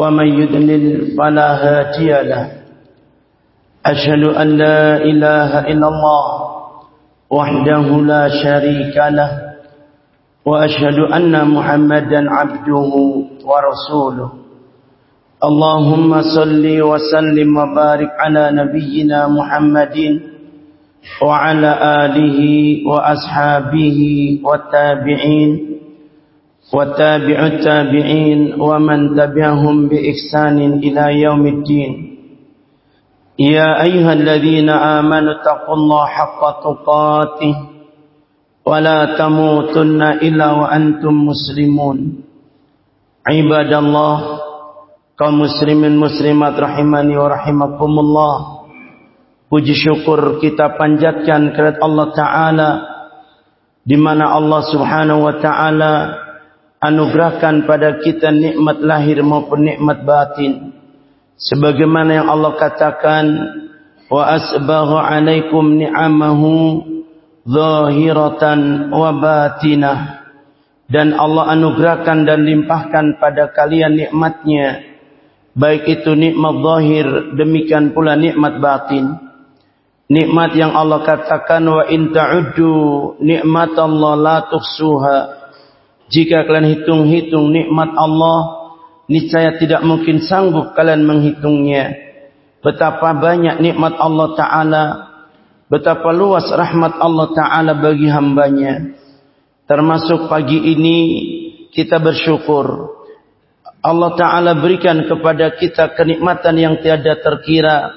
ومن يدلل فلا هاتي له. أشهد أن لا إله إلا الله وحده لا شريك له. وأشهد أن محمدا عبده ورسوله. اللهم صل وسلم وبارك على نبينا محمد وعلى آله وأصحابه والتابعين. وتابع التابعين ومن تبعهم بإحسان إلى يوم الدين يا أيها الذين آمنوا اتقوا الله حق تقاته ولا تموتن إلا وأنتم مسلمون عباد الله muslimin muslimat rahimani wa rahimakumullah puji syukur kita panjatkan kepada Allah taala di mana Allah Subhanahu wa taala anugerahkan pada kita nikmat lahir maupun nikmat batin. Sebagaimana yang Allah katakan wa asbagha alaikum ni'amahu zahiratan wa batinah. Dan Allah anugerahkan dan limpahkan pada kalian nikmatnya baik itu nikmat zahir demikian pula nikmat batin. Nikmat yang Allah katakan wa in ta'uddu nikmatallahi la tuhsuha jika kalian hitung-hitung nikmat Allah, niscaya tidak mungkin sanggup kalian menghitungnya. Betapa banyak nikmat Allah Ta'ala, betapa luas rahmat Allah Ta'ala bagi hambanya. Termasuk pagi ini kita bersyukur. Allah Ta'ala berikan kepada kita kenikmatan yang tiada terkira.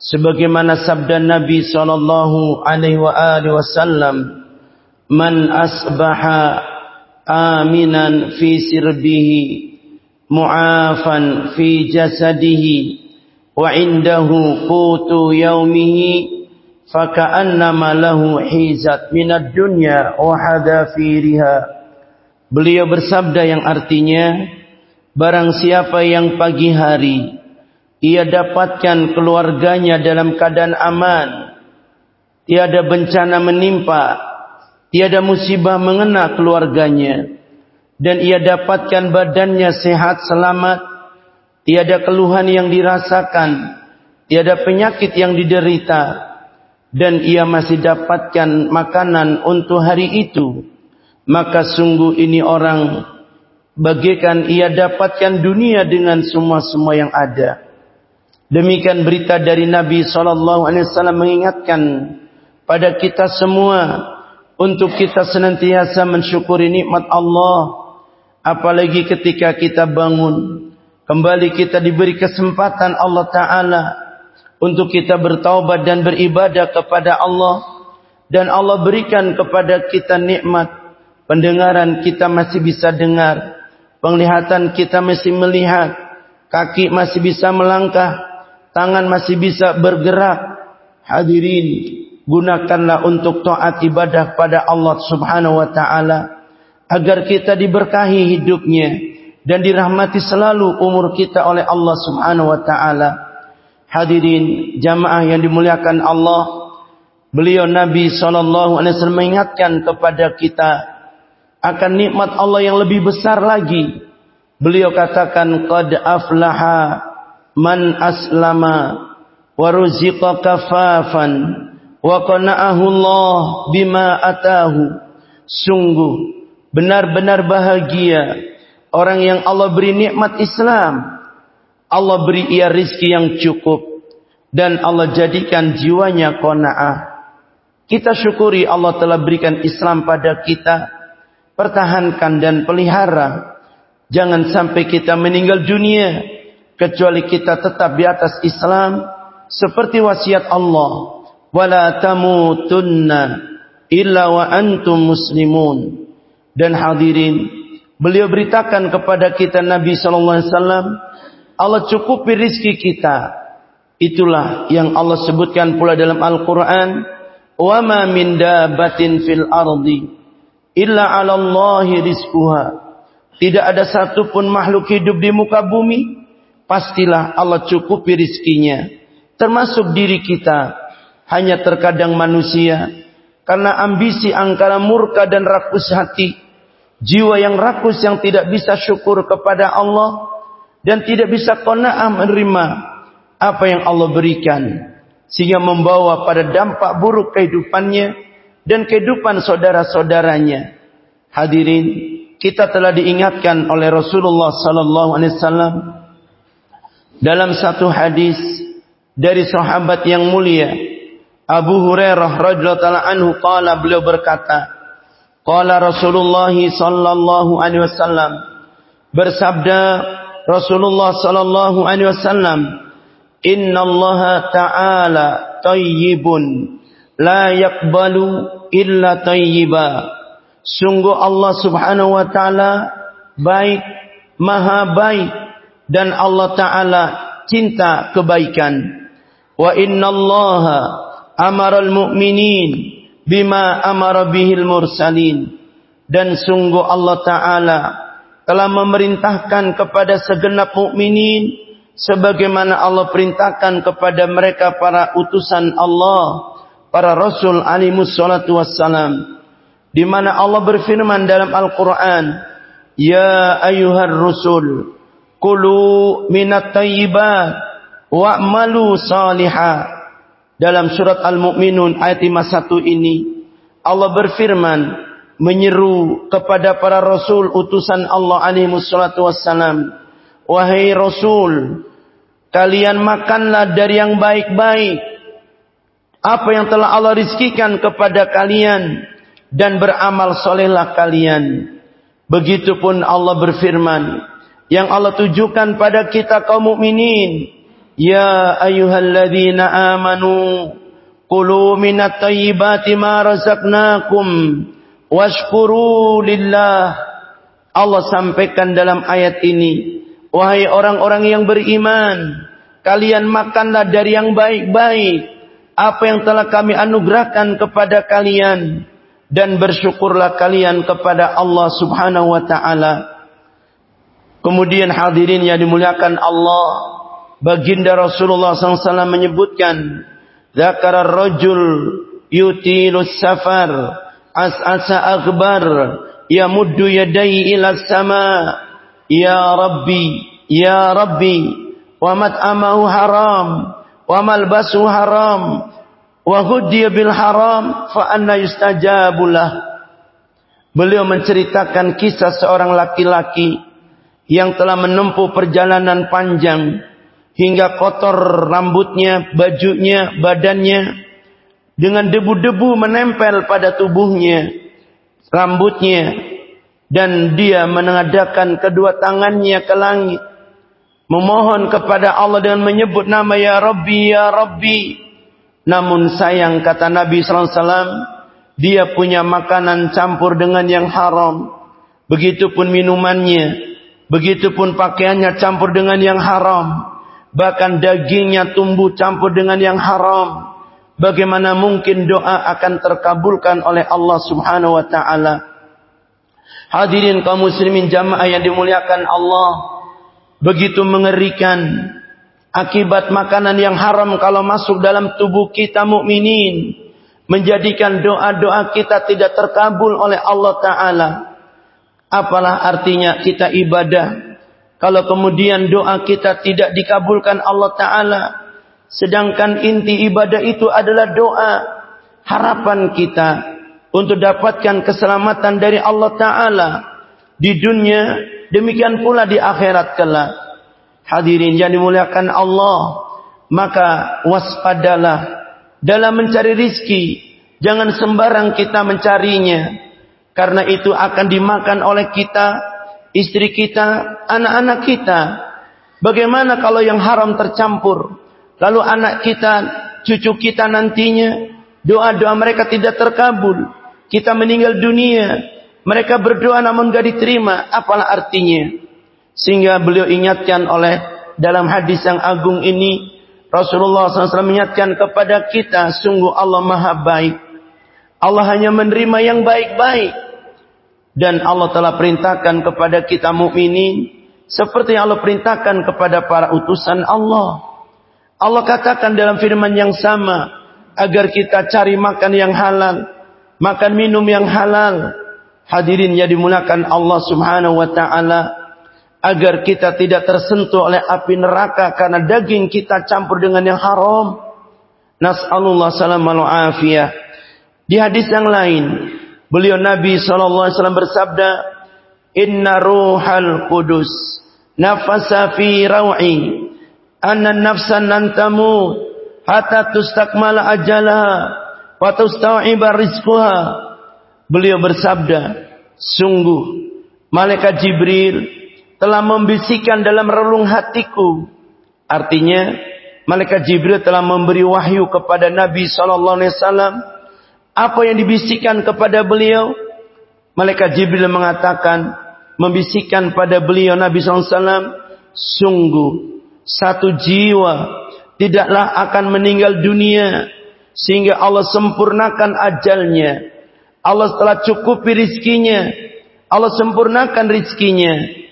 Sebagaimana sabda Nabi Sallallahu Alaihi Wasallam, Man asbaha aminan fi sirbihi mu'afan fi jasadihi wa indahu qutu yaumihi faka'annama lahu hizat minad dunya wa hadafiriha. Beliau bersabda yang artinya barang siapa yang pagi hari ia dapatkan keluarganya dalam keadaan aman tiada bencana menimpa Tiada musibah mengena keluarganya. Dan ia dapatkan badannya sehat selamat. Tiada keluhan yang dirasakan. Tiada penyakit yang diderita. Dan ia masih dapatkan makanan untuk hari itu. Maka sungguh ini orang bagaikan ia dapatkan dunia dengan semua-semua yang ada. Demikian berita dari Nabi SAW mengingatkan pada kita semua untuk kita senantiasa mensyukuri nikmat Allah apalagi ketika kita bangun. Kembali kita diberi kesempatan Allah taala untuk kita bertaubat dan beribadah kepada Allah. Dan Allah berikan kepada kita nikmat. Pendengaran kita masih bisa dengar. Penglihatan kita masih melihat. Kaki masih bisa melangkah. Tangan masih bisa bergerak. Hadirin gunakanlah untuk taat ibadah pada Allah Subhanahu wa taala agar kita diberkahi hidupnya dan dirahmati selalu umur kita oleh Allah Subhanahu wa taala. Hadirin jamaah yang dimuliakan Allah, beliau Nabi sallallahu alaihi wasallam mengingatkan kepada kita akan nikmat Allah yang lebih besar lagi. Beliau katakan qad aflaha man aslama wa ruziqa kafafan wa qana'ahu Allah bima atahu. Sungguh benar-benar bahagia orang yang Allah beri nikmat Islam. Allah beri ia rizki yang cukup dan Allah jadikan jiwanya qanaah. Kita syukuri Allah telah berikan Islam pada kita pertahankan dan pelihara. Jangan sampai kita meninggal dunia kecuali kita tetap di atas Islam seperti wasiat Allah wala tamutunna illa wa antum muslimun dan hadirin beliau beritakan kepada kita Nabi sallallahu alaihi wasallam Allah cukupi rizki kita. Itulah yang Allah sebutkan pula dalam Al-Quran. Wa ma min dabatin fil ardi illa 'ala Allahi rizquha. Tidak ada satupun makhluk hidup di muka bumi pastilah Allah cukupi rizkinya. Termasuk diri kita. Hanya terkadang manusia karena ambisi angkara murka dan rakus hati. Jiwa yang rakus yang tidak bisa syukur kepada Allah dan tidak bisa qanaah menerima apa yang Allah berikan sehingga membawa pada dampak buruk kehidupannya dan kehidupan saudara-saudaranya. Hadirin, kita telah diingatkan oleh Rasulullah sallallahu alaihi wasallam dalam satu hadis dari sahabat yang mulia Abu Hurairah radhiyallahu anhu qala beliau berkata qala Rasulullah sallallahu alaihi wasallam bersabda Rasulullah sallallahu alaihi wasallam Inna Allah ta'ala tayyibun la yaqbalu illa tayyiba. Sungguh Allah Subhanahu wa taala baik maha baik dan Allah taala cinta kebaikan. Wa inna Allah amara al-mu'minin bima amara bihil mursalin dan sungguh Allah taala telah memerintahkan kepada segenap mukminin sebagaimana Allah perintahkan kepada mereka para utusan Allah, para rasul alaihi wassalatu wassalam. Di mana Allah berfirman dalam Al-Qur'an, "Ya ayyuhar rusul, kulu minat tayyibat wa'malu salihah." Dalam surat Al-Mu'minun ayat 51 ini Allah berfirman, menyeru kepada para rasul utusan Allah alaihi wassalatu wassalam wahai rasul kalian makanlah dari yang baik-baik. Apa yang telah Allah rizkikan kepada kalian dan beramal solehlah kalian begitupun Allah berfirman yang Allah tujukan pada kita kaum mukminin ya ayyuhalladzina amanu qulu minat thayyibati ma razaqnakum Washkuru lillah. Allah sampaikan dalam ayat ini. Wahai orang-orang yang beriman. Kalian makanlah dari yang baik-baik. Apa yang telah kami anugerahkan kepada kalian. Dan bersyukurlah kalian kepada Allah subhanahu wa ta'ala. Kemudian hadirin yang dimuliakan Allah. Baginda Rasulullah SAW menyebutkan. Zakarar rajul yutilus safar as'asa akhbar yamuddu yadai ila sama ya rabbi ya rabbi wa mat'amahu haram wa malbasu haram wa hudiya bil haram fa anna yustajabu Beliau menceritakan kisah seorang laki-laki yang telah menempuh perjalanan panjang hingga kotor rambutnya, bajunya, badannya dengan debu-debu menempel pada tubuhnya, rambutnya, dan dia menengadakan kedua tangannya ke langit, memohon kepada Allah dengan menyebut nama Ya Rabbi, Ya Rabbi. Namun sayang kata Nabi SAW, dia punya makanan campur dengan yang haram. Begitupun minumannya, begitupun pakaiannya campur dengan yang haram. Bahkan dagingnya tumbuh campur dengan yang haram. Bagaimana mungkin doa akan terkabulkan oleh Allah Subhanahu wa taala? Hadirin kaum muslimin jamaah yang dimuliakan Allah, begitu mengerikan akibat makanan yang haram kalau masuk dalam tubuh kita mukminin menjadikan doa-doa kita tidak terkabul oleh Allah taala. Apalah artinya kita ibadah kalau kemudian doa kita tidak dikabulkan Allah taala? Sedangkan inti ibadah itu adalah doa. Harapan kita untuk dapatkan keselamatan dari Allah Ta'ala. Di dunia, demikian pula di akhirat kelak. Hadirin yang dimuliakan Allah. Maka waspadalah dalam mencari rizki. Jangan sembarang kita mencarinya. Karena itu akan dimakan oleh kita, istri kita, anak-anak kita. Bagaimana kalau yang haram tercampur? Lalu anak kita, cucu kita nantinya, doa-doa mereka tidak terkabul. Kita meninggal dunia, mereka berdoa namun gak diterima. Apalah artinya? Sehingga beliau ingatkan oleh dalam hadis yang agung ini Rasulullah SAW mengingatkan kepada kita sungguh Allah maha baik. Allah hanya menerima yang baik-baik. Dan Allah telah perintahkan kepada kita mukminin seperti yang Allah perintahkan kepada para utusan Allah. Allah katakan dalam firman yang sama agar kita cari makan yang halal, makan minum yang halal. Hadirin yang dimulakan Allah Subhanahu wa taala agar kita tidak tersentuh oleh api neraka karena daging kita campur dengan yang haram. Nas'alullah salamal afiyah. Di hadis yang lain, beliau Nabi SAW bersabda, Inna ruhal kudus nafasa fi raw'i anna nafsan nantamu hatta tustakmala ajalaha wa tusta'iba rizquha. Beliau bersabda, sungguh malaikat Jibril telah membisikkan dalam relung hatiku. Artinya, malaikat Jibril telah memberi wahyu kepada Nabi sallallahu alaihi wasallam apa yang dibisikkan kepada beliau. Malaikat Jibril mengatakan, membisikkan pada beliau Nabi wasallam, sungguh satu jiwa tidaklah akan meninggal dunia sehingga Allah sempurnakan ajalnya. Allah telah cukupi rizkinya. Allah sempurnakan rizkinya.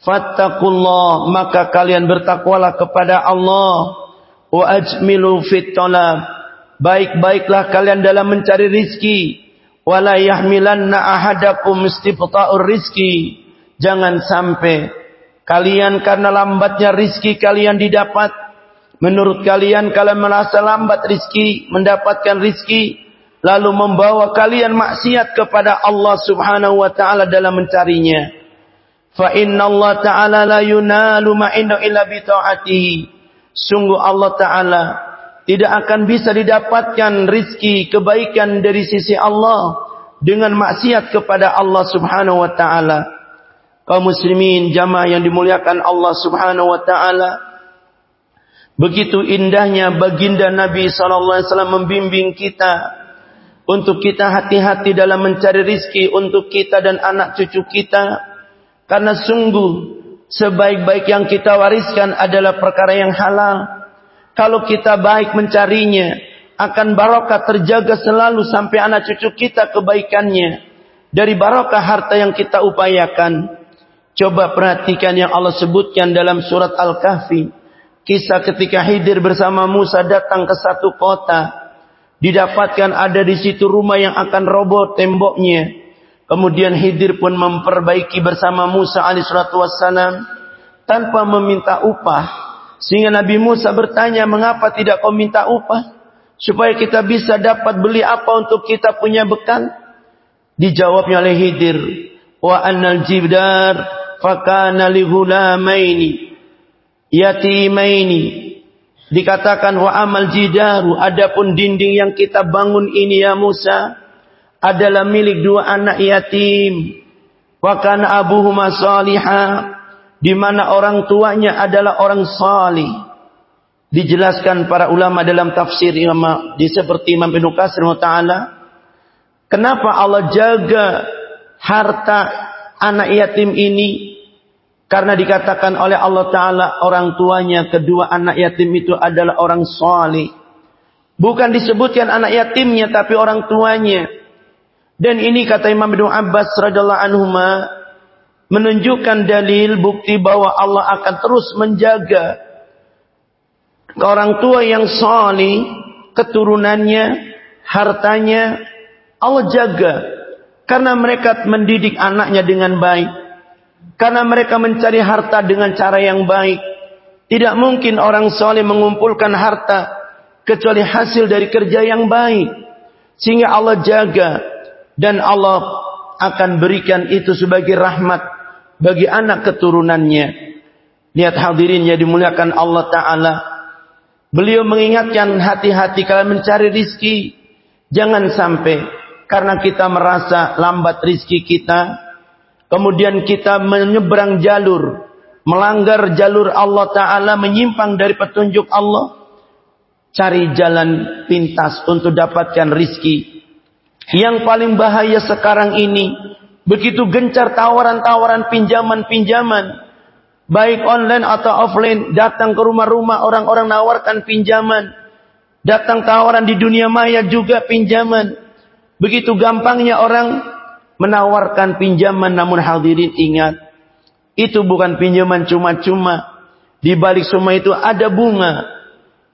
Fattakullah maka kalian bertakwalah kepada Allah wa ajmilu fit baik-baiklah kalian dalam mencari rizki. Wala yahmilanna ahadakum istibta'ur rizki. Jangan sampai kalian karena lambatnya rizki kalian didapat. Menurut kalian kalian merasa lambat rizki mendapatkan rizki lalu membawa kalian maksiat kepada Allah Subhanahu wa taala dalam mencarinya. Fa inna Allah Ta'ala la yunalu ma'inda illa bita'atihi. Sungguh Allah Ta'ala tidak akan bisa didapatkan rizki kebaikan dari sisi Allah dengan maksiat kepada Allah Subhanahu wa taala. Kaum muslimin jamaah yang dimuliakan Allah Subhanahu wa taala. Begitu indahnya baginda Nabi wasallam membimbing kita untuk kita hati-hati dalam mencari rizki untuk kita dan anak cucu kita karena sungguh sebaik-baik yang kita wariskan adalah perkara yang halal. Kalau kita baik mencarinya, akan barokah terjaga selalu sampai anak cucu kita kebaikannya. Dari barokah harta yang kita upayakan. Coba perhatikan yang Allah sebutkan dalam surat Al-Kahfi. Kisah ketika Hidir bersama Musa datang ke satu kota. Didapatkan ada di situ rumah yang akan roboh temboknya. Kemudian Hidir pun memperbaiki bersama Musa alaihissalatu wassalam tanpa meminta upah. Sehingga Nabi Musa bertanya, mengapa tidak kau minta upah? Supaya kita bisa dapat beli apa untuk kita punya bekal? Dijawabnya oleh Hidir, wa annal jibdar fakana li ghulamaini yatimaini dikatakan wa amal jidaru adapun dinding yang kita bangun ini ya Musa adalah milik dua anak yatim. Wa kana abuhuma salihah di mana orang tuanya adalah orang salih. Dijelaskan para ulama dalam tafsir Imam di seperti Imam Ibnu Katsir taala kenapa Allah jaga harta anak yatim ini karena dikatakan oleh Allah taala orang tuanya kedua anak yatim itu adalah orang salih. Bukan disebutkan anak yatimnya tapi orang tuanya. Dan ini kata Imam Ibnu Abbas radhiyallahu anhu menunjukkan dalil bukti bahwa Allah akan terus menjaga orang tua yang salih, keturunannya, hartanya Allah jaga karena mereka mendidik anaknya dengan baik. Karena mereka mencari harta dengan cara yang baik. Tidak mungkin orang soleh mengumpulkan harta kecuali hasil dari kerja yang baik. Sehingga Allah jaga dan Allah akan berikan itu sebagai rahmat bagi anak keturunannya. Lihat hadirin yang dimuliakan Allah Ta'ala. Beliau mengingatkan hati-hati kalian mencari rizki. Jangan sampai karena kita merasa lambat rizki kita. Kemudian kita menyeberang jalur. Melanggar jalur Allah Ta'ala. Menyimpang dari petunjuk Allah. Cari jalan pintas untuk dapatkan rizki yang paling bahaya sekarang ini, begitu gencar tawaran-tawaran pinjaman-pinjaman. baik online atau offline, datang ke rumah-rumah orang-orang nawarkan pinjaman. Datang tawaran di dunia maya juga pinjaman. Begitu gampangnya orang menawarkan pinjaman namun hadirin ingat. Itu bukan pinjaman cuma-cuma. Di balik semua itu ada bunga.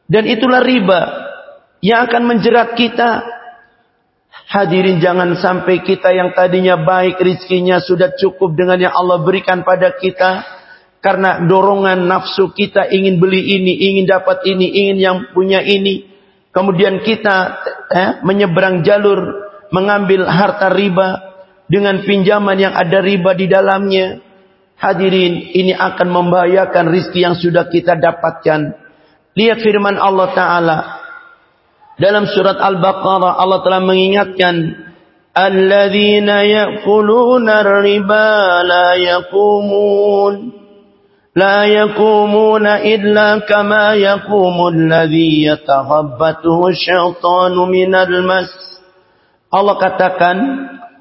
Dan itulah riba yang akan menjerat kita. Hadirin jangan sampai kita yang tadinya baik rizkinya sudah cukup dengan yang Allah berikan pada kita karena dorongan nafsu kita ingin beli ini, ingin dapat ini, ingin yang punya ini. Kemudian kita eh, menyeberang jalur mengambil harta riba dengan pinjaman yang ada riba di dalamnya. Hadirin, ini akan membahayakan rizki yang sudah kita dapatkan. Lihat firman Allah Ta'ala. Dalam surat Al-Baqarah Allah telah mengingatkan. Alladzina ya'kuluna riba la yakumun. لا يقومون إلا كما يقوم الذي يتغبته الشيطان من المس Allah katakan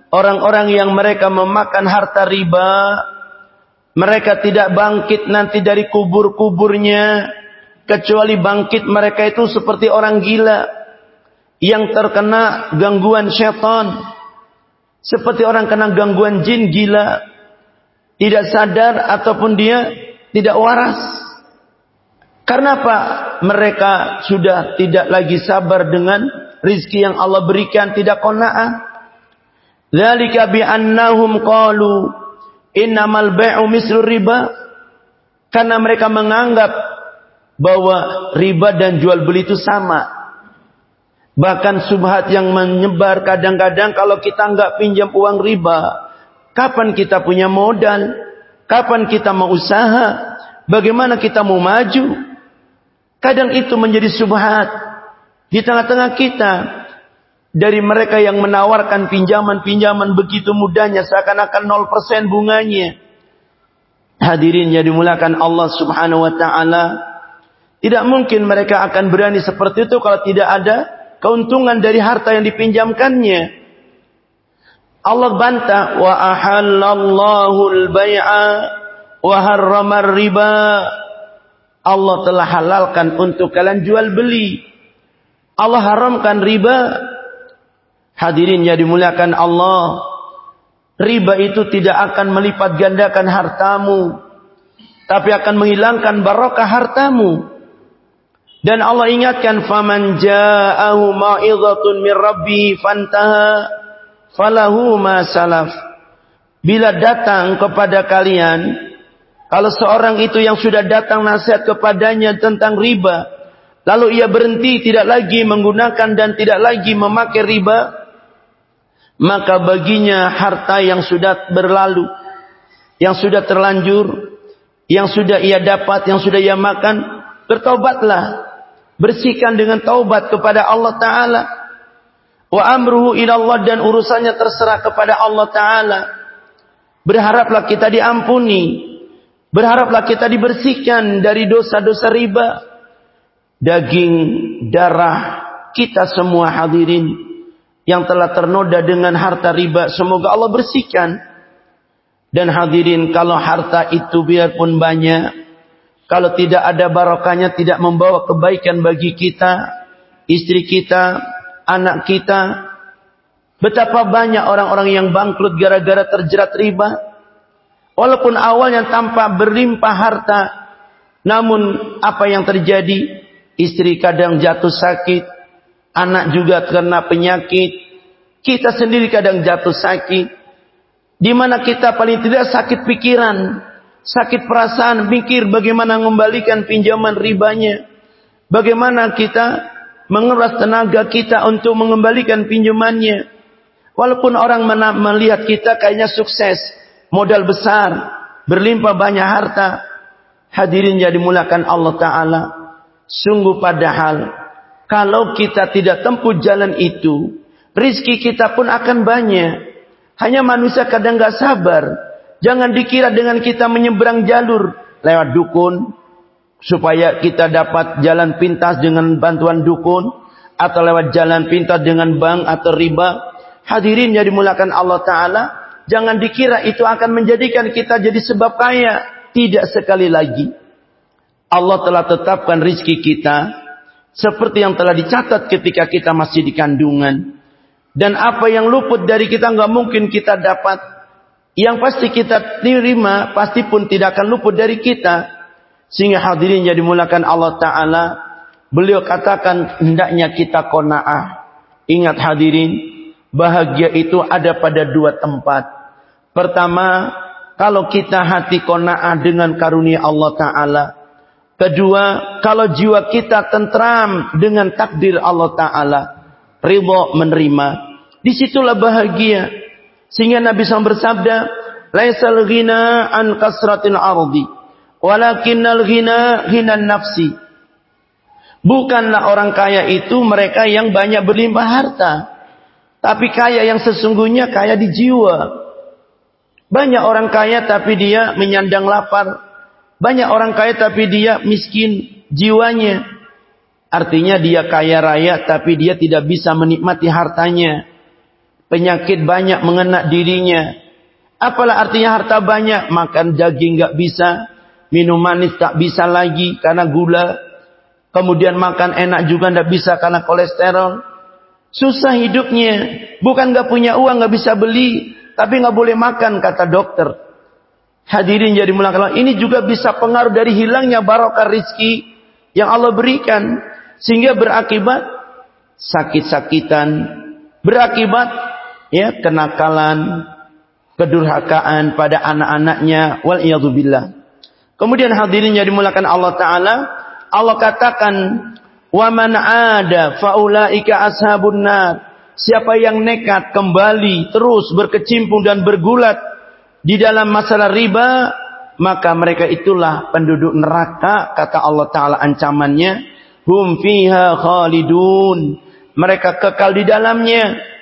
orang-orang yang mereka memakan harta riba mereka tidak bangkit nanti dari kubur-kuburnya kecuali bangkit mereka itu seperti orang gila yang terkena gangguan syaitan seperti orang kena gangguan jin gila tidak sadar ataupun dia tidak waras. Karena apa? Mereka sudah tidak lagi sabar dengan rizki yang Allah berikan, tidak kona'ah. Dzalika bi'annahum qalu innamal bai'u mislu riba. Karena mereka menganggap bahwa riba dan jual beli itu sama. Bahkan subhat yang menyebar kadang-kadang kalau kita nggak pinjam uang riba, kapan kita punya modal? Kapan kita mau usaha? Bagaimana kita mau maju? Kadang itu menjadi subhat di tengah-tengah kita dari mereka yang menawarkan pinjaman-pinjaman begitu mudahnya seakan-akan 0% bunganya. Hadirin yang dimulakan Allah Subhanahu wa taala, tidak mungkin mereka akan berani seperti itu kalau tidak ada keuntungan dari harta yang dipinjamkannya. Allah bantah wa ahallallahu al-bai'a wa harramar riba. Allah telah halalkan untuk kalian jual beli. Allah haramkan riba. Hadirin yang dimuliakan Allah. Riba itu tidak akan melipat gandakan hartamu. Tapi akan menghilangkan barokah hartamu. Dan Allah ingatkan faman ja'ahu ma'idhatun min rabbi fantaha falahu ma salaf. Bila datang kepada kalian, kalau seorang itu yang sudah datang nasihat kepadanya tentang riba, lalu ia berhenti tidak lagi menggunakan dan tidak lagi memakai riba, maka baginya harta yang sudah berlalu, yang sudah terlanjur, yang sudah ia dapat, yang sudah ia makan, bertobatlah. Bersihkan dengan taubat kepada Allah Ta'ala. Wa amruhu ilallah dan urusannya terserah kepada Allah Ta'ala. Berharaplah kita diampuni. Berharaplah kita dibersihkan dari dosa-dosa riba. Daging, darah, kita semua hadirin. Yang telah ternoda dengan harta riba. Semoga Allah bersihkan. Dan hadirin kalau harta itu biarpun banyak. Kalau tidak ada barokahnya tidak membawa kebaikan bagi kita. Istri kita, anak kita. Betapa banyak orang-orang yang bangkrut gara-gara terjerat riba. Walaupun awalnya tampak berlimpah harta. Namun apa yang terjadi? Istri kadang jatuh sakit. Anak juga kena penyakit. Kita sendiri kadang jatuh sakit. Di mana kita paling tidak sakit pikiran. Sakit perasaan, mikir bagaimana mengembalikan pinjaman ribanya. Bagaimana kita menguras tenaga kita untuk mengembalikan pinjamannya. Walaupun orang melihat kita kayaknya sukses, modal besar, berlimpah banyak harta. Hadirin yang dimulakan Allah Ta'ala. Sungguh padahal, kalau kita tidak tempuh jalan itu, rizki kita pun akan banyak. Hanya manusia kadang gak sabar. Jangan dikira dengan kita menyeberang jalur lewat dukun, supaya kita dapat jalan pintas dengan bantuan dukun atau lewat jalan pintas dengan bank atau riba. Hadirin yang dimulakan Allah Ta'ala, jangan dikira itu akan menjadikan kita jadi sebab kaya. tidak sekali lagi Allah telah tetapkan rizki kita seperti yang telah dicatat ketika kita masih di kandungan. Dan apa yang luput dari kita nggak mungkin kita dapat. Yang pasti kita terima pasti pun tidak akan luput dari kita. Sehingga hadirin jadi mulakan Allah Ta'ala. Beliau katakan hendaknya kita kona'ah. Ingat hadirin. Bahagia itu ada pada dua tempat. Pertama, kalau kita hati kona'ah dengan karunia Allah Ta'ala. Kedua, kalau jiwa kita tentram dengan takdir Allah Ta'ala. Ridho menerima. Di situlah bahagia. Sehingga Nabi SAW bersabda, Laisal ghina an kasratil ardi, walakinnal ghina hinan nafsi. Bukanlah orang kaya itu mereka yang banyak berlimpah harta. Tapi kaya yang sesungguhnya kaya di jiwa. Banyak orang kaya tapi dia menyandang lapar. Banyak orang kaya tapi dia miskin jiwanya. Artinya dia kaya raya tapi dia tidak bisa menikmati hartanya. Penyakit banyak mengena dirinya. Apalah artinya harta banyak? Makan daging gak bisa. Minum manis tak bisa lagi karena gula. Kemudian makan enak juga gak bisa karena kolesterol. Susah hidupnya. Bukan gak punya uang gak bisa beli. Tapi nggak boleh makan kata dokter. Hadirin jadi mulai ini juga bisa pengaruh dari hilangnya barokah rizki yang Allah berikan sehingga berakibat sakit-sakitan, berakibat ya kenakalan, kedurhakaan pada anak-anaknya wal. Kemudian hadirin jadi mulakan Allah taala, Allah katakan wa man ada faulaika ashabun nar. Siapa yang nekat kembali terus berkecimpung dan bergulat di dalam masalah riba, maka mereka itulah penduduk neraka kata Allah taala ancamannya. Hum fiha khalidun. Mereka kekal di dalamnya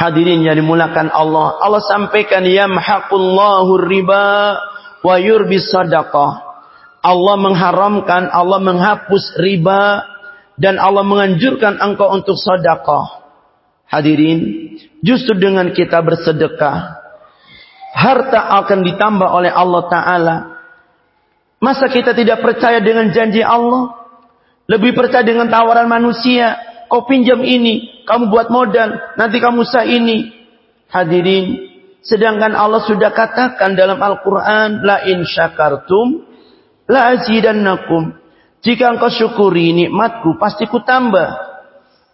hadirin yang dimulakan Allah Allah sampaikan ya mahaqullahu riba wa yurbi sadaqah Allah mengharamkan Allah menghapus riba dan Allah menganjurkan engkau untuk sedekah Hadirin, justru dengan kita bersedekah, harta akan ditambah oleh Allah Ta'ala. Masa kita tidak percaya dengan janji Allah? Lebih percaya dengan tawaran manusia. Kau pinjam ini, kamu buat modal, nanti kamu sah ini. Hadirin, sedangkan Allah sudah katakan dalam Al-Quran, La in syakartum, la azidannakum. Jika engkau syukuri nikmatku, pasti ku tambah.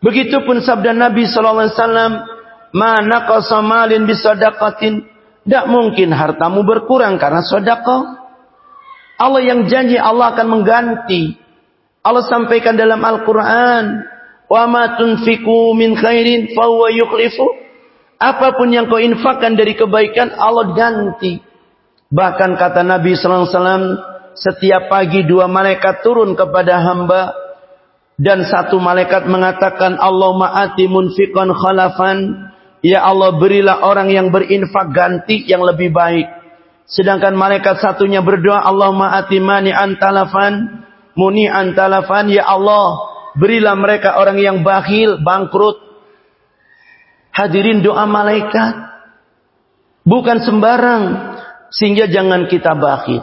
Begitupun sabda Nabi sallallahu alaihi wasallam, "Mana qasamalin bisadaqatin?" Tidak mungkin hartamu berkurang karena sedekah. Allah yang janji Allah akan mengganti. Allah sampaikan dalam Al-Qur'an, "Wa ma tunfiqu min khairin fahuwa yukhlifu." Apa pun yang kau infakkan dari kebaikan Allah ganti. Bahkan kata Nabi sallallahu alaihi wasallam, setiap pagi dua malaikat turun kepada hamba dan satu malaikat mengatakan Allah ma'ati munfiqan khalafan. Ya Allah berilah orang yang berinfak ganti yang lebih baik. Sedangkan malaikat satunya berdoa Allah ma'ati mani antalafan. Muni antalafan. Ya Allah berilah mereka orang yang bakhil, bangkrut. Hadirin doa malaikat. Bukan sembarang. Sehingga jangan kita bakhil.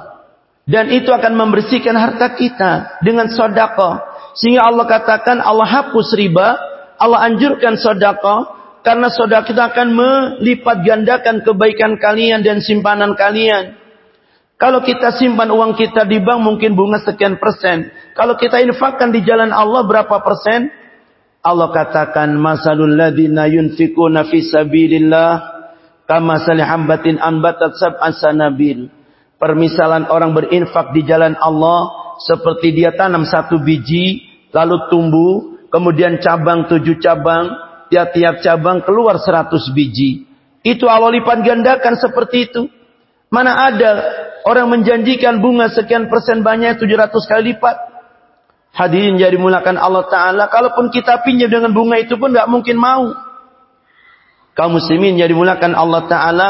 Dan itu akan membersihkan harta kita dengan sodako. Sehingga Allah katakan Allah hapus riba, Allah anjurkan sodako, karena sodako kita akan melipat gandakan kebaikan kalian dan simpanan kalian. Kalau kita simpan uang kita di bank mungkin bunga sekian persen. Kalau kita infakkan di jalan Allah berapa persen? Allah katakan masalul ladina yunfikuna fi sabilillah kama hambatin anbatat sab'an sanabil. Permisalan orang berinfak di jalan Allah seperti dia tanam satu biji, lalu tumbuh, kemudian cabang tujuh cabang, tiap-tiap cabang keluar seratus biji. Itu Allah lipat gandakan seperti itu. Mana ada orang menjanjikan bunga sekian persen banyak 700 kali lipat. Hadirin jadi mulakan Allah Ta'ala. Kalaupun kita pinjam dengan bunga itu pun nggak mungkin mau. Kaum muslimin jadi mulakan Allah Ta'ala.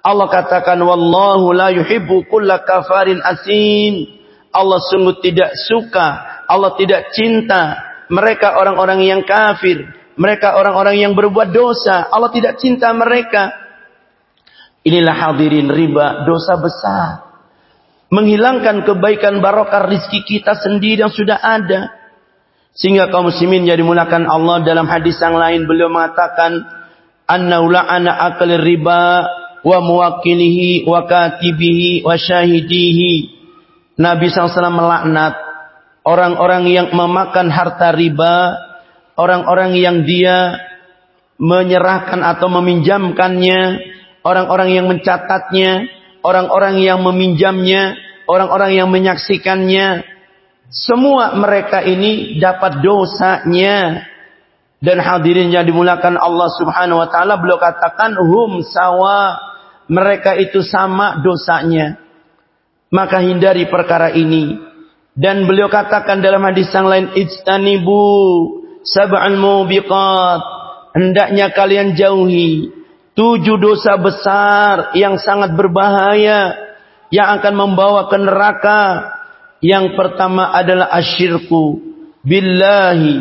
Allah katakan, Wallahu la yuhibbu kulla kafarin asin. Allah sungguh tidak suka, Allah tidak cinta mereka orang-orang yang kafir, mereka orang-orang yang berbuat dosa. Allah tidak cinta mereka. Inilah hadirin riba, dosa besar. menghilangkan kebaikan barokah rizki kita sendiri yang sudah ada. Sehingga kaum muslimin yang dimulakan Allah dalam hadis yang lain beliau mengatakan anna la'ana akal riba wa muwakkilihi wa katibihi wa syahidihi. Nabi SAW melaknat orang-orang yang memakan harta riba, orang-orang yang dia menyerahkan atau meminjamkannya, orang-orang yang mencatatnya, orang-orang yang meminjamnya, orang-orang yang menyaksikannya, semua mereka ini dapat dosanya. Dan hadirin yang dimulakan Allah subhanahu wa ta'ala beliau katakan hum sawa. Mereka itu sama dosanya. Maka hindari perkara ini. Dan beliau katakan dalam hadis yang lain. Ijtanibu sab'al mubiqat. Hendaknya kalian jauhi. Tujuh dosa besar yang sangat berbahaya. Yang akan membawa ke neraka. Yang pertama adalah asyirku. Billahi.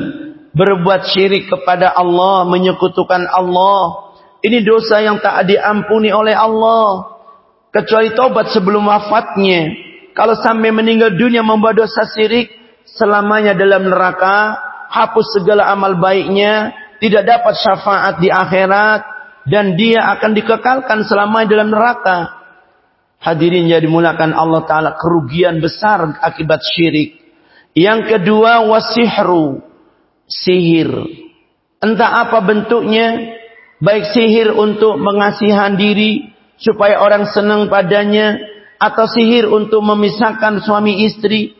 Berbuat syirik kepada Allah. Menyekutukan Allah. Ini dosa yang tak diampuni oleh Allah. Kecuali tobat sebelum wafatnya. Kalau sampai meninggal dunia membuat dosa syirik. Selamanya dalam neraka. Hapus segala amal baiknya. Tidak dapat syafaat di akhirat dan dia akan dikekalkan selama dalam neraka. Hadirin yang dimulakan Allah Ta'ala kerugian besar akibat syirik. Yang kedua wasihru. Sihir. Entah apa bentuknya. Baik sihir untuk mengasihan diri. Supaya orang senang padanya. Atau sihir untuk memisahkan suami istri.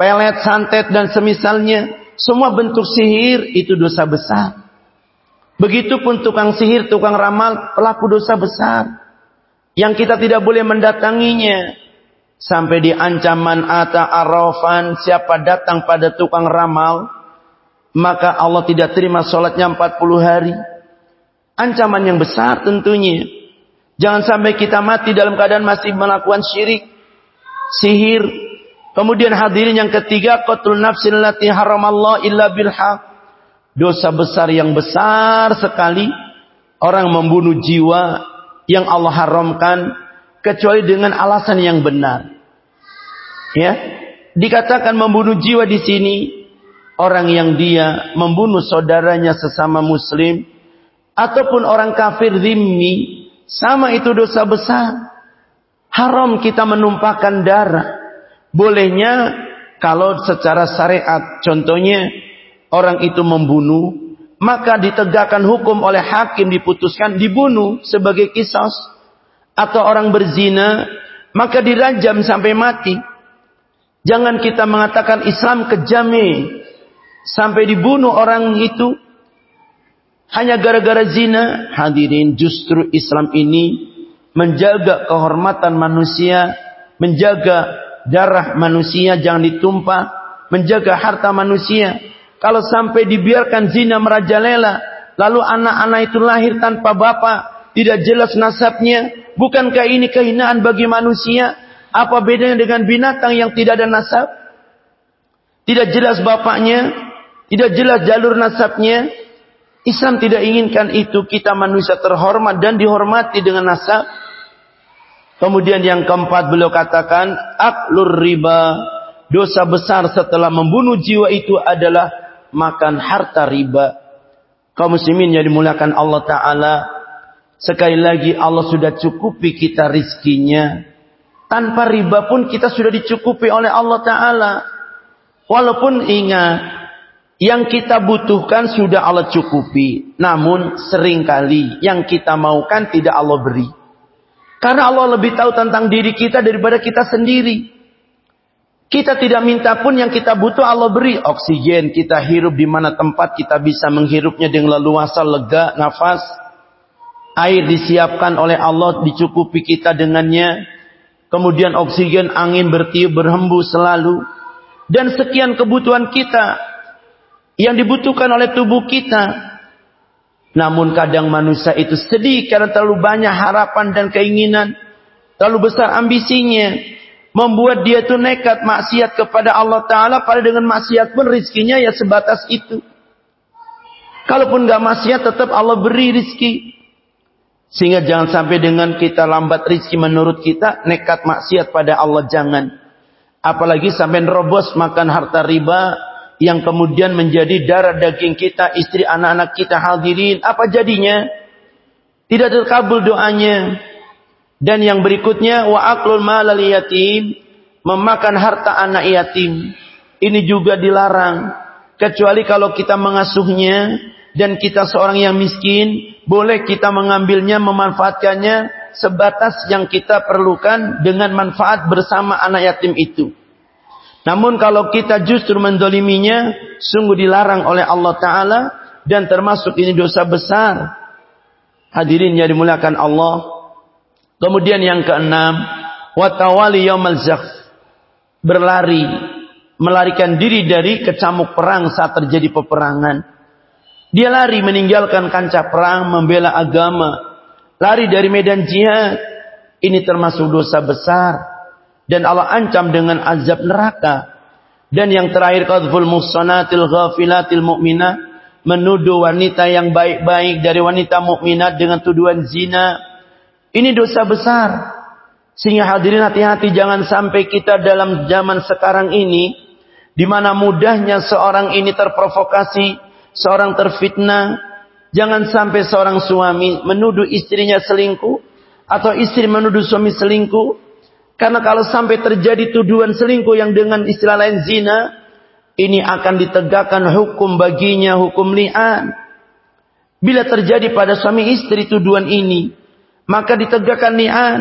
Pelet, santet dan semisalnya. Semua bentuk sihir itu dosa besar. Begitupun tukang sihir, tukang ramal, pelaku dosa besar. Yang kita tidak boleh mendatanginya. Sampai di ancaman ata arafan, siapa datang pada tukang ramal, maka Allah tidak terima sholatnya 40 hari. Ancaman yang besar tentunya. Jangan sampai kita mati dalam keadaan masih melakukan syirik, sihir. Kemudian hadirin yang ketiga, qatul nafsin lati haramallah illa bilhaq dosa besar yang besar sekali orang membunuh jiwa yang Allah haramkan kecuali dengan alasan yang benar. Ya, dikatakan membunuh jiwa di sini orang yang dia membunuh saudaranya sesama muslim ataupun orang kafir zimmi sama itu dosa besar. Haram kita menumpahkan darah. Bolehnya kalau secara syariat contohnya orang itu membunuh, maka ditegakkan hukum oleh hakim diputuskan dibunuh sebagai kisos. Atau orang berzina, maka dirajam sampai mati. Jangan kita mengatakan Islam kejame sampai dibunuh orang itu hanya gara-gara zina. Hadirin justru Islam ini menjaga kehormatan manusia, menjaga darah manusia jangan ditumpah, menjaga harta manusia. Kalau sampai dibiarkan zina merajalela, lalu anak-anak itu lahir tanpa bapak, tidak jelas nasabnya, bukankah ini kehinaan bagi manusia? Apa bedanya dengan binatang yang tidak ada nasab? Tidak jelas bapaknya, tidak jelas jalur nasabnya. Islam tidak inginkan itu kita manusia terhormat dan dihormati dengan nasab. Kemudian yang keempat beliau katakan, aklur riba. Dosa besar setelah membunuh jiwa itu adalah makan harta riba. Kaum muslimin yang dimulakan Allah Ta'ala. Sekali lagi Allah sudah cukupi kita rizkinya. Tanpa riba pun kita sudah dicukupi oleh Allah Ta'ala. Walaupun ingat. Yang kita butuhkan sudah Allah cukupi. Namun sering kali yang kita maukan tidak Allah beri. Karena Allah lebih tahu tentang diri kita daripada kita sendiri. Kita tidak minta pun yang kita butuh Allah beri. Oksigen kita hirup di mana tempat kita bisa menghirupnya dengan leluasa, lega, nafas. Air disiapkan oleh Allah, dicukupi kita dengannya. Kemudian oksigen, angin bertiup, berhembus selalu. Dan sekian kebutuhan kita yang dibutuhkan oleh tubuh kita. Namun kadang manusia itu sedih karena terlalu banyak harapan dan keinginan. Terlalu besar ambisinya membuat dia itu nekat maksiat kepada Allah Ta'ala pada dengan maksiat pun rizkinya ya sebatas itu kalaupun gak maksiat tetap Allah beri rizki Sehingga jangan sampai dengan kita lambat rizki menurut kita, nekat maksiat pada Allah jangan. Apalagi sampai nerobos makan harta riba yang kemudian menjadi darah daging kita, istri anak-anak kita hadirin. Apa jadinya? Tidak terkabul doanya. Dan yang berikutnya, wa aklul malal yatim, memakan harta anak yatim. Ini juga dilarang. Kecuali kalau kita mengasuhnya dan kita seorang yang miskin, boleh kita mengambilnya, memanfaatkannya sebatas yang kita perlukan dengan manfaat bersama anak yatim itu. Namun kalau kita justru mendoliminya, sungguh dilarang oleh Allah Ta'ala dan termasuk ini dosa besar. Hadirin yang dimuliakan Allah. Kemudian yang keenam, watawali yaumal. Berlari, melarikan diri dari kecamuk perang saat terjadi peperangan. Dia lari meninggalkan kancah perang, membela agama. Lari dari medan jihad. Ini termasuk dosa besar. Dan Allah ancam dengan azab neraka. Dan yang terakhir, qadful muhsanatil ghafilatil mu'minah. Menuduh wanita yang baik-baik dari wanita mukminat dengan tuduhan zina. Ini dosa besar. Sehingga hadirin hati-hati jangan sampai kita dalam zaman sekarang ini. di mana mudahnya seorang ini terprovokasi seorang terfitnah, jangan sampai seorang suami menuduh istrinya selingkuh atau istri menuduh suami selingkuh. Karena kalau sampai terjadi tuduhan selingkuh yang dengan istilah lain zina, ini akan ditegakkan hukum baginya, hukum li'an. Bila terjadi pada suami istri tuduhan ini, maka ditegakkan li'an.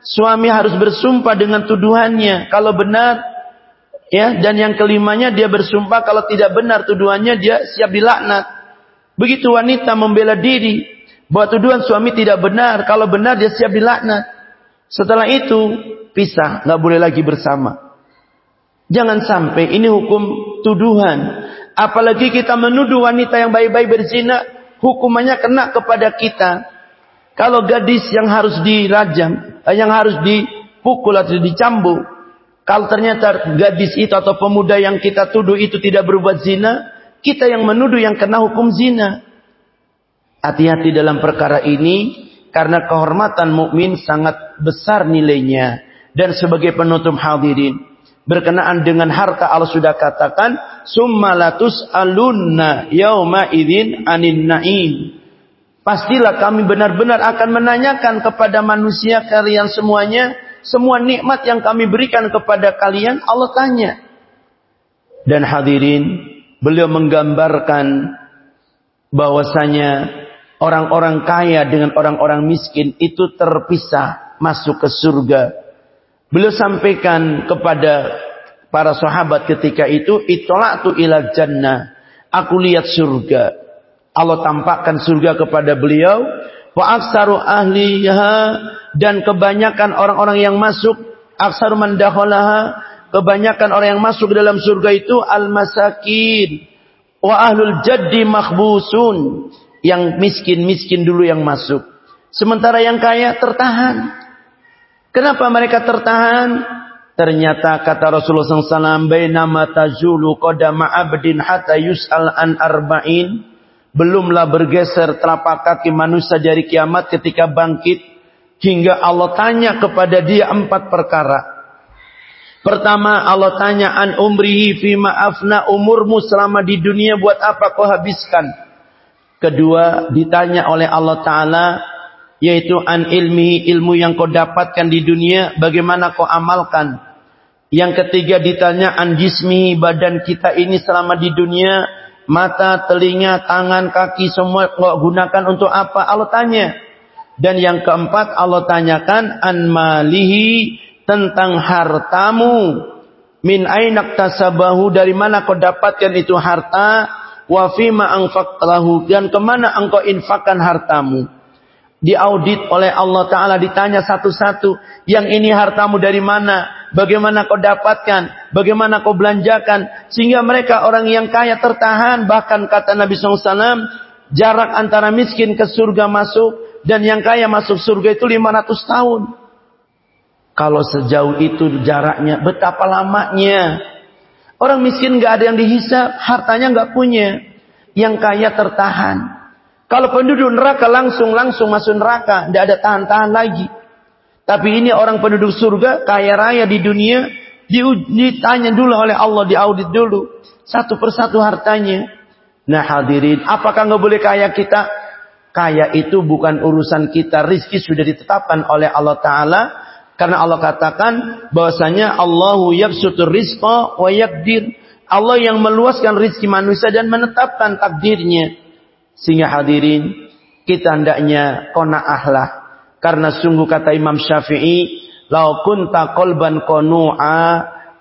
Suami harus bersumpah dengan tuduhannya. Kalau benar, Ya, dan yang kelimanya dia bersumpah kalau tidak benar tuduhannya dia siap dilaknat. Begitu wanita membela diri bahwa tuduhan suami tidak benar, kalau benar dia siap dilaknat. Setelah itu pisah, nggak boleh lagi bersama. Jangan sampai ini hukum tuduhan. Apalagi kita menuduh wanita yang baik-baik berzina, hukumannya kena kepada kita. Kalau gadis yang harus dirajam, eh, yang harus dipukul atau dicambuk, kalau ternyata gadis itu atau pemuda yang kita tuduh itu tidak berbuat zina, kita yang menuduh yang kena hukum zina. Hati-hati dalam perkara ini karena kehormatan mukmin sangat besar nilainya dan sebagai penutup hadirin berkenaan dengan harta Allah sudah katakan summalatus alunna yauma idzin anin naim pastilah kami benar-benar akan menanyakan kepada manusia kalian semuanya semua nikmat yang kami berikan kepada kalian Allah tanya. Dan hadirin, beliau menggambarkan bahwasanya orang-orang kaya dengan orang-orang miskin itu terpisah masuk ke surga. Beliau sampaikan kepada para sahabat ketika itu, "Itola'tu ila jannah." Aku lihat surga. Allah tampakkan surga kepada beliau. Wa aksaru ahliha dan kebanyakan orang-orang yang masuk aksaru man kebanyakan orang yang masuk dalam surga itu al-masakin. Wa ahlul jaddi makhbusun yang miskin-miskin dulu yang masuk. Sementara yang kaya tertahan. Kenapa mereka tertahan? Ternyata kata Rasulullah SAW bainama tajulu qadama abdin hatta yus'al an arba'in Belumlah bergeser telapak kaki manusia dari kiamat ketika bangkit. Hingga Allah tanya kepada dia empat perkara. Pertama Allah tanya an umrihi fi maafna umurmu selama di dunia buat apa kau habiskan. Kedua ditanya oleh Allah Ta'ala yaitu an ilmi ilmu yang kau dapatkan di dunia bagaimana kau amalkan. Yang ketiga ditanya an jismi badan kita ini selama di dunia mata, telinga, tangan, kaki semua kau gunakan untuk apa? Allah tanya. Dan yang keempat Allah tanyakan an malihi tentang hartamu. Min ainak tasabahu dari mana kau dapatkan itu harta? Wa fima anfaqtahu dan ke mana engkau infakkan hartamu? Diaudit oleh Allah Ta'ala ditanya satu-satu. Yang ini hartamu dari mana? Bagaimana kau dapatkan? Bagaimana kau belanjakan? Sehingga mereka orang yang kaya tertahan. Bahkan kata Nabi SAW, jarak antara miskin ke surga masuk. Dan yang kaya masuk surga itu 500 tahun. Kalau sejauh itu jaraknya, betapa lamanya. Orang miskin gak ada yang dihisap, hartanya gak punya. Yang kaya tertahan. Kalau penduduk neraka langsung-langsung masuk neraka, tidak ada tahan-tahan lagi. Tapi ini orang penduduk surga, kaya raya di dunia, ditanya dulu oleh Allah, diaudit dulu. Satu persatu hartanya. Nah hadirin, apakah nggak boleh kaya kita? Kaya itu bukan urusan kita. Rizki sudah ditetapkan oleh Allah Ta'ala. Karena Allah katakan bahwasanya Allahu yabsutur rizqa wa yakdir. Allah yang meluaskan rizki manusia dan menetapkan takdirnya. Sehingga hadirin, kita hendaknya kona'ahlah. Karena sungguh kata Imam Syafi'i, Lau kunta kolban konu'a,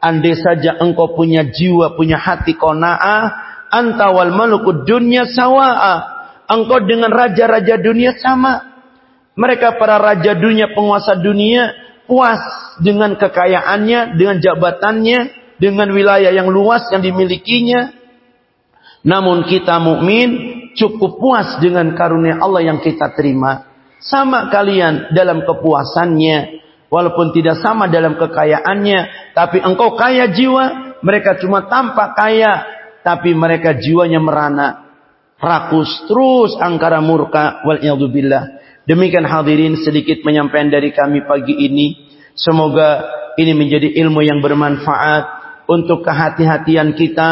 andai saja engkau punya jiwa, punya hati kona'ah, anta wal malukud dunya sawa'a. Engkau dengan raja-raja dunia sama. Mereka para raja dunia, penguasa dunia, puas dengan kekayaannya, dengan jabatannya, dengan wilayah yang luas yang dimilikinya. Namun kita mukmin cukup puas dengan karunia Allah yang kita terima. Sama kalian dalam kepuasannya. Walaupun tidak sama dalam kekayaannya. Tapi engkau kaya jiwa. Mereka cuma tampak kaya. Tapi mereka jiwanya merana rakus terus angkara murka wal billah. Demikian hadirin sedikit penyampaian dari kami pagi ini. Semoga ini menjadi ilmu yang bermanfaat untuk kehati-hatian kita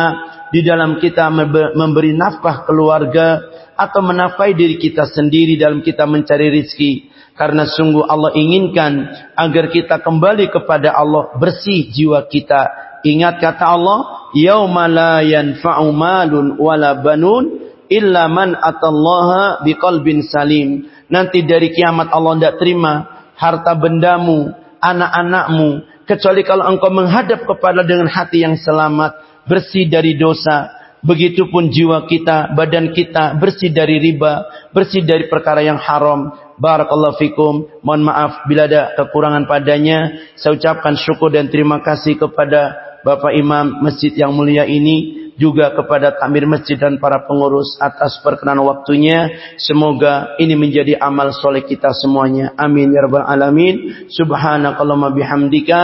di dalam kita memberi nafkah keluarga atau menafkahi diri kita sendiri dalam kita mencari rizki. Karena sungguh Allah inginkan agar kita kembali kepada Allah bersih jiwa kita. Ingat kata Allah, "Yauma la yanfa'u malun wala banun illa man atallaha biqalbin salim. Nanti dari kiamat Allah tidak terima harta bendamu, anak-anakmu kecuali kalau engkau menghadap kepada dengan hati yang selamat, bersih dari dosa. Begitupun jiwa kita, badan kita bersih dari riba, bersih dari perkara yang haram. Barakallahu fikum. Mohon maaf bila ada kekurangan padanya. Saya ucapkan syukur dan terima kasih kepada Bapak Imam Masjid yang mulia ini juga kepada takmir masjid dan para pengurus atas perkenan waktunya. Semoga ini menjadi amal soleh kita semuanya. Amin ya rabbal alamin. Subhanakallahumma bihamdika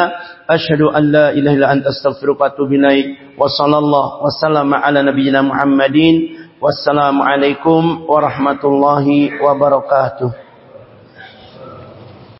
asyhadu an la ilaha illa anta astaghfiruka wa atubu ilaik. Wa sallallahu ala nabiyyina Muhammadin. Wassalamualaikum warahmatullahi wabarakatuh.